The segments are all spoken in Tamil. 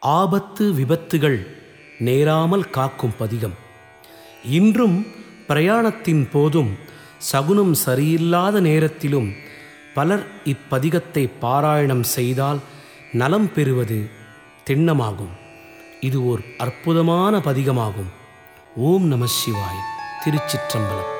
ஆபத்து விபத்துகள் நேராமல் காக்கும் பதிகம். இன்றும் பிரயாணத்தின் போதும் சகுனம் சரியில்லாத நேரத்திலும் பலர் இப்பதிகத்தை பாராயணம் செய்தால் நலம் பெறுவது திண்ணமாகும். இது ஓர் அற்புதமான பதிகமாகும். ஓம் நம சிவாய். திருச்சிற்றம்பலம்.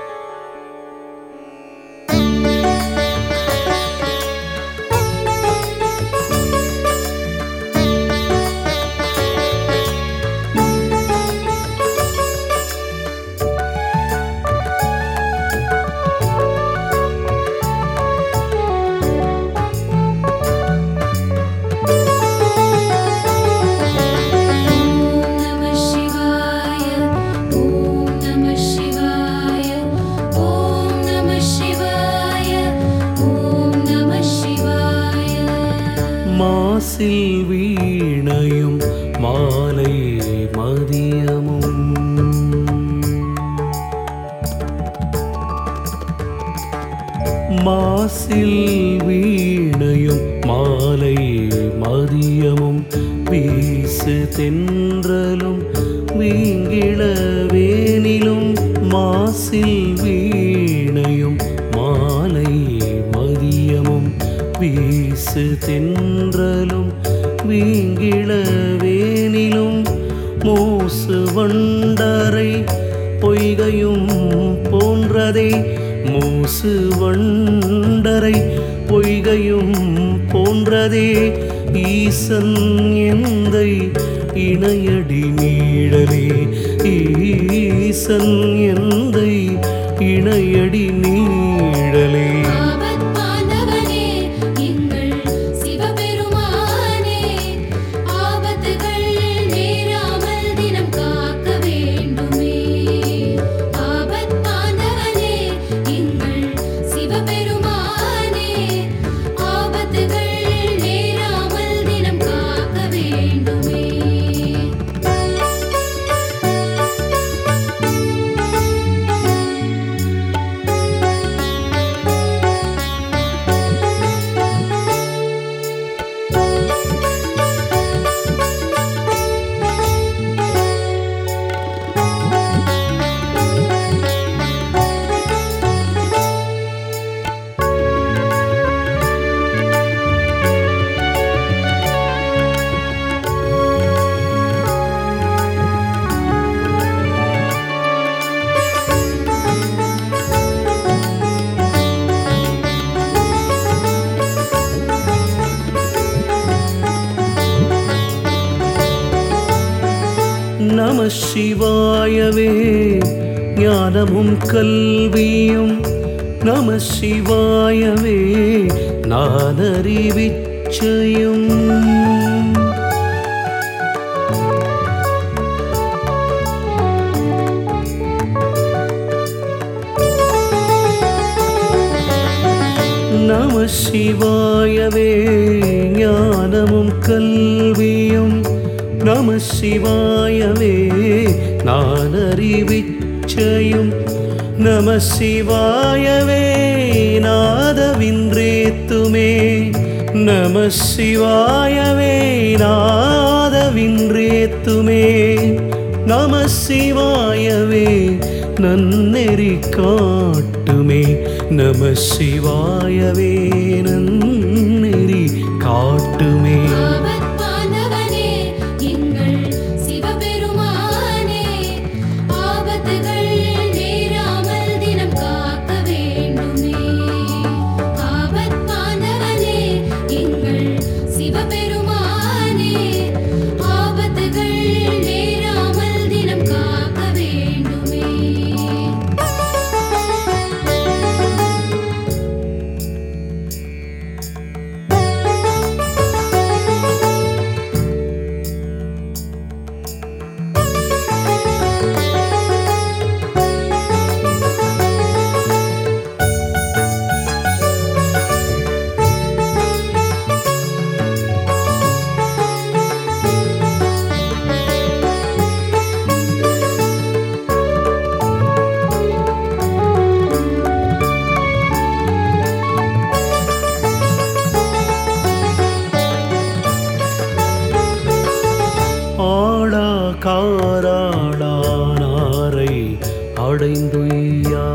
வீசு தென்றலும் வீங்கிழவேனிலும் மாசில் வீணையும் மாலை மதியமும். வீசு தென்றலும் வீங்கிழவேனிலும் மூசு வண்டரை பொய்கையும் போன்றதே. மூசு வண்டரை பொய்கையும் போன்றதே. ஈசன் எந்தை இணையடி நீழலே. ஈசன் எந்தை இணையடி நீ ஞானமும் கல்வியும் நம சிவாயவே நான் அறிவிச்சையும் நம சிவாயவே ஞானமும் கல்வியும் நம சிவாயவே நான் செய்யும் நம சிவாயவே நாதவின்றேத்துமே. நம சிவாயவே நாதவின்றேத்துமே. நம சிவாயவே நன்னெறி காட்டுமே. நம சிவாயவே நன்னெறி காட்டுமே. அடைந்துய்யா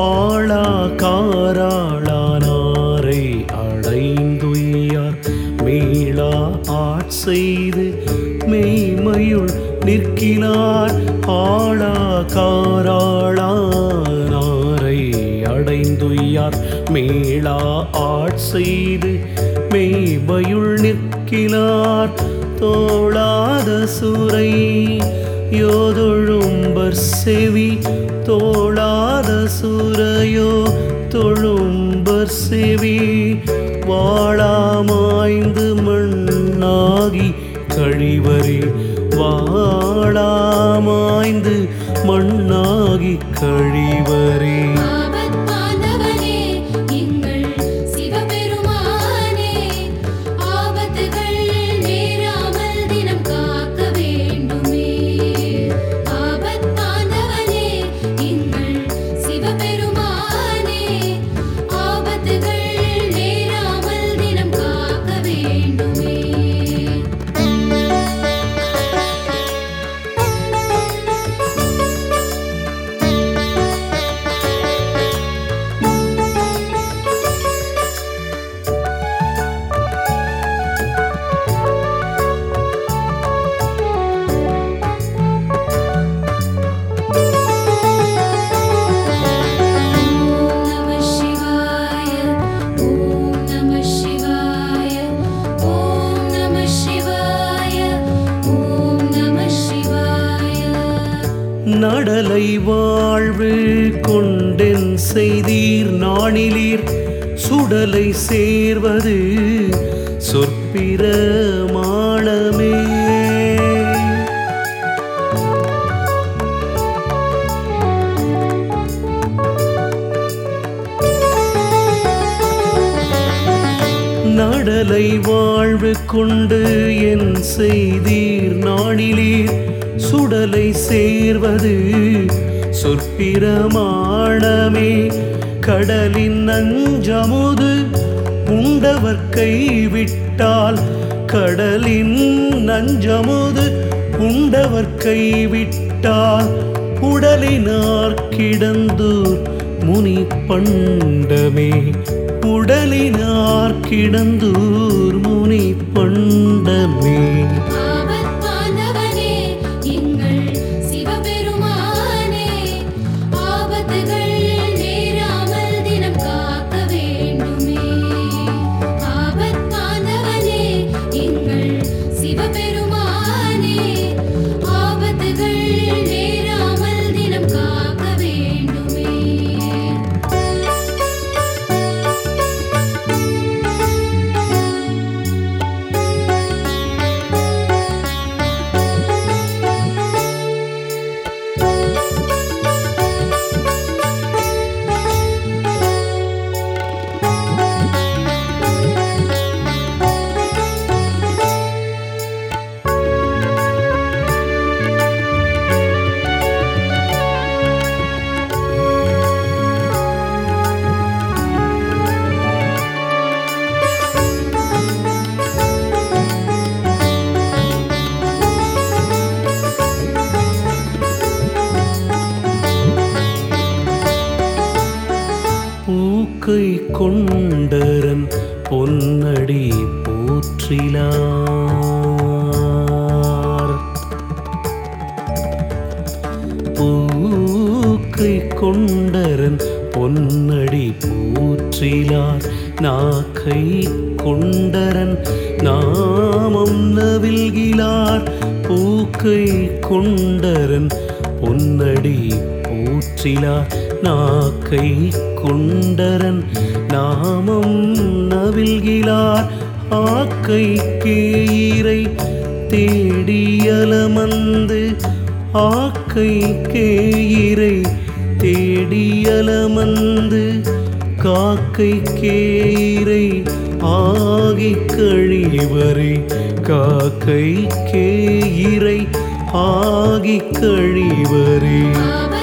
ஆளா காராளானாரை அடைந்துய்யார் மீளா ஆட்செய்து மெய்மையுள் நிற்கிறார் ஆளா காராளானாரை அடைந்துய்யார். மீளா ஆட்செய்து மெய்மையுள் நிற்கிறார் தோளாத சுரை யோதொழும்பர் செவி தோளாத சுரையோ தொழும்பர் செவி வாழாமாய்ந்து மண்ணாகி கழிவரே வாழாமாய்ந்து மண்ணாகி கழிவரே. நாணிலீர் சுடலை சேர்வது சொற்பிர மாளமே நடலை வாழ்வு கொண்டு என் செய்தீர் நாளிலீர் சுடலை சேர்வது சொற்பிரமாணமே. கடலின் நஞ்சமுது உண்டவர் கைவிட்டால் கடலின் நஞ்சமுது உண்டவர் கைவிட்டால் உடலினார் கிடந்தூர் முனி பண்டமே உடலினார் கிடந்தூர் முனி பண்டமே பூக்கை கொண்டரன் பொன்னடி போற்றிலார். பூக்கை கொண்டரன் பொன்னடி போற்றிலார். நாக்கை கொண்டரன் நாமம் நவில்கிலார் பூக்கை கொண்டரன் பொன்னடி போற்றிலார். நாக்கை கொண்டரன் நாமம் நவில்கிலார் ஆக்கை கேயிரை தேடியலமந்து ஆக்கை கேயிரை தேடியலமந்து காக்கை கேயிரை ஆகி கழிவரை. காக்கை கேயிரை ஆகி கழிவரே.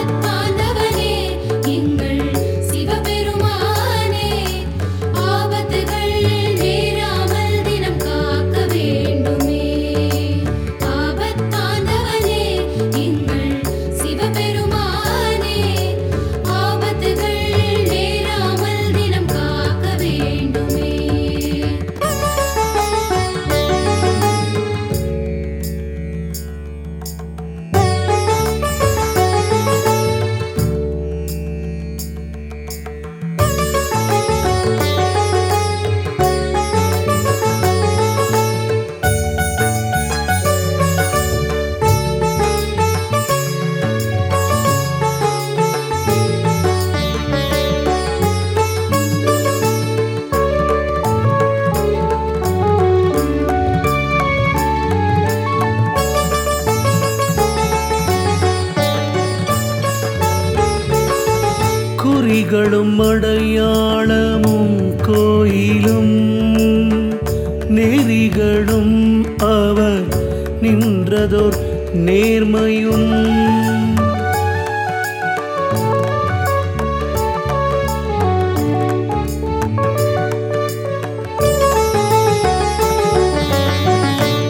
நின்றதோர் நேர்மையும்.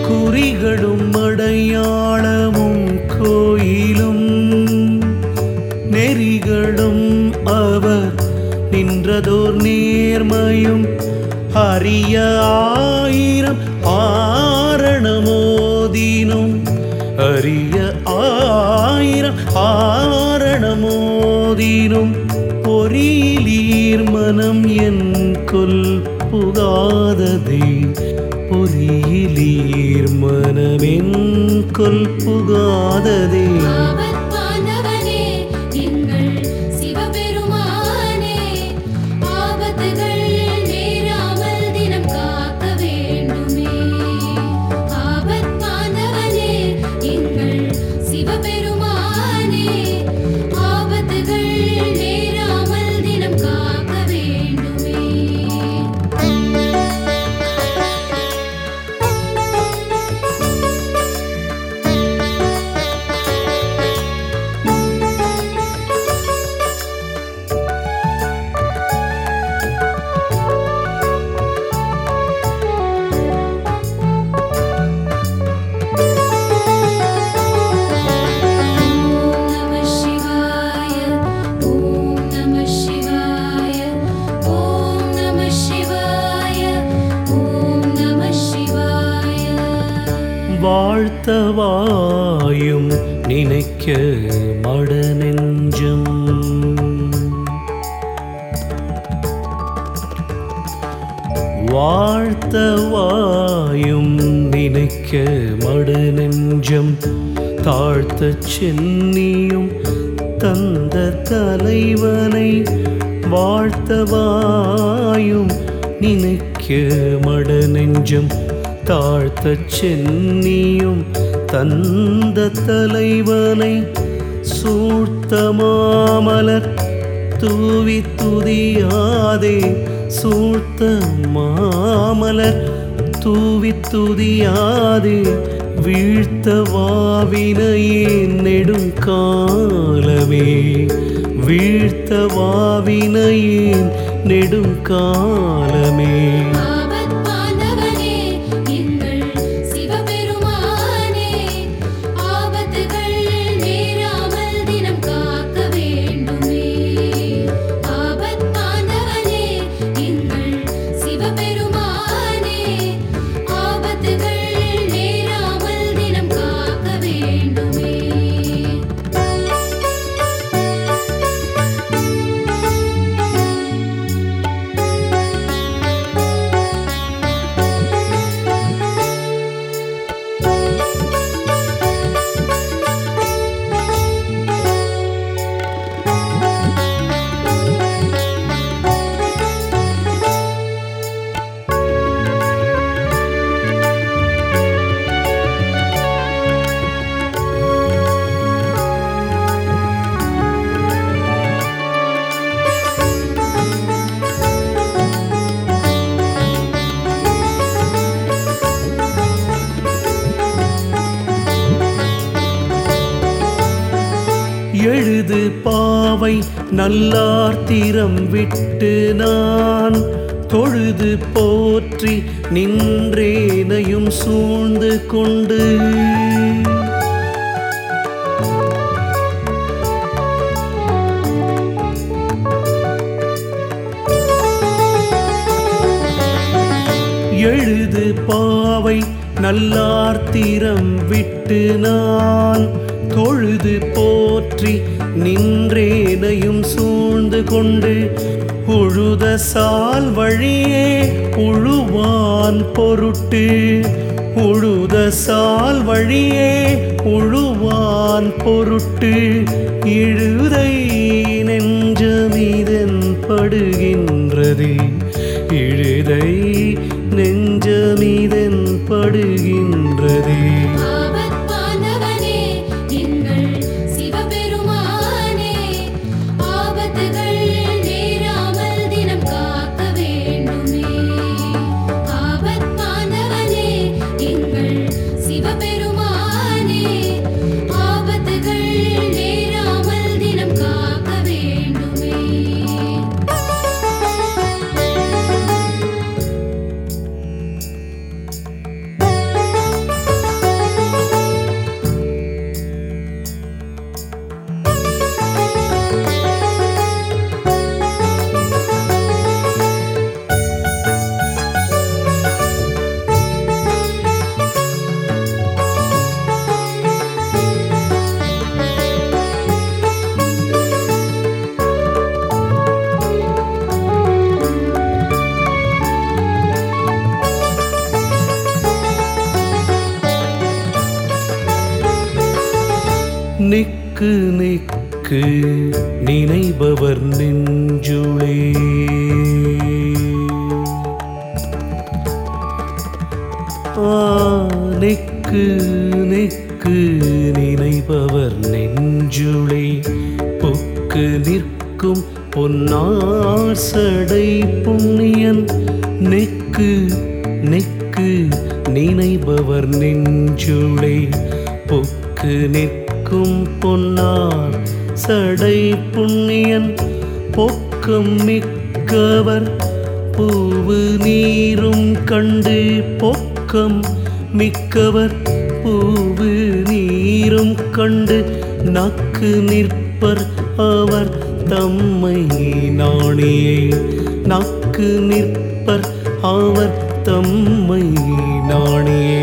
குறிகளும் அடையாளமும் கோயிலும். நெறிகளும் அவர் நின்றதோர் நேர்மையும். அரிய ஆயிரம் ஆரணமோ ஆரணமோதினும் அரிய ஆயிரம் ஆரணமோதினும் பொறியிலீர் மனம் என் கொல் புகாததே. பொறியிலீர் மனமென் கொல் புகாததே. வாழ்த்தவாயும் நினைக்க மட நெஞ்சம் வாழ்த்தவாயும் நினைக்க மட நெஞ்சம் தாழ்த்த சென்னியும் தந்த தலைவனை வாழ்த்தவாயும் நினைக்க மட நெஞ்சம் தாழ்த்த சென்னியும் தந்த தலைவனை சூழ்த்த மாமலர் தூவி துதியாதே சூழ்த்த மாமலர் தூவி துதியாதே வீழ்த்த வாவினையே நெடுங்காலமே வீழ்த்த வாவினையே நெடுங்காலமே. நல்லார்த்திரம் விட்டு நான் தொழுது போற்றி நின்றேனையும் சூழ்ந்து கொண்டு. எழுது பாவை நல்லார்த்திரம் விட்டு நான் தொழுது போற்றி நின்றேனையும் சூழ்ந்து கொண்டு உழுத சால் வழியே உழுவான் பொருட்டு. உழுத சால் வழியே உழுவான் பொருட்டு. இழுதை நெஞ்சமிதன் படுகின்றது. இழுதை நெஞ்சமிதன் படுகின்றது நிக்கு நினைபவர் நெஞ்சுளே. ஆ நெக்கு நெக்கு நினைபவர் நெஞ்சுளே. பொக்கு நிற்கும் பொன்னார் சடை புண்ணியன். நெக்கு நெக்கு நினைபவர் நெஞ்சுளே. பொக்கு நிற்கும் பொன்னார் சடை புண்ணியன் பொக்கம் மிக்கவர். பூவு நீரும் கண்டு பொக்கம் மிக்கவர். பூவு நீரும் கண்டு நக்கு நிற்பர் அவர். தம்மை நாணியே நக்கு நிற்பர் அவர். தம்மை நாணியே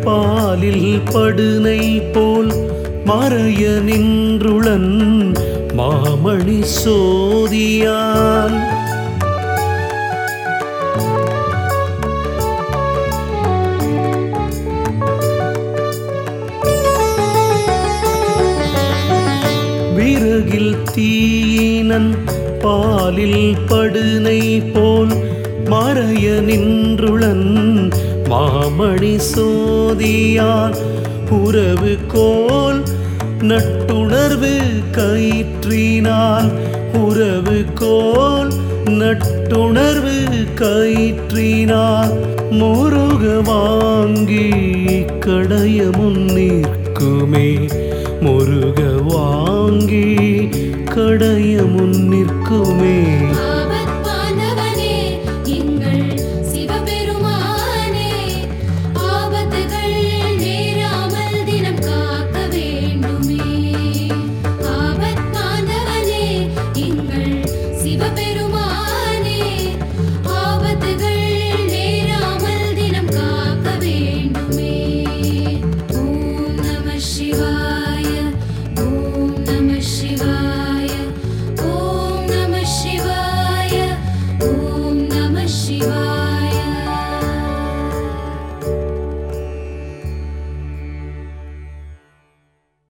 பாலில் படுனை போல் மறைய நின்றுளன் மாமணி சோதியான். விறகில் தீயினன் பாலில் படுனை போல் மறைய நின்றுளன் மாமணி சோதியான் உறவு கோல் நட்டுணர்வு கயிற்றினால் உறவு கோல் நட்டுணர்வு கயிற்றினால் முருக வாங்கி கடைய முன்னிற்குமே முருக வாங்கி கடைய முன்னிற்குமே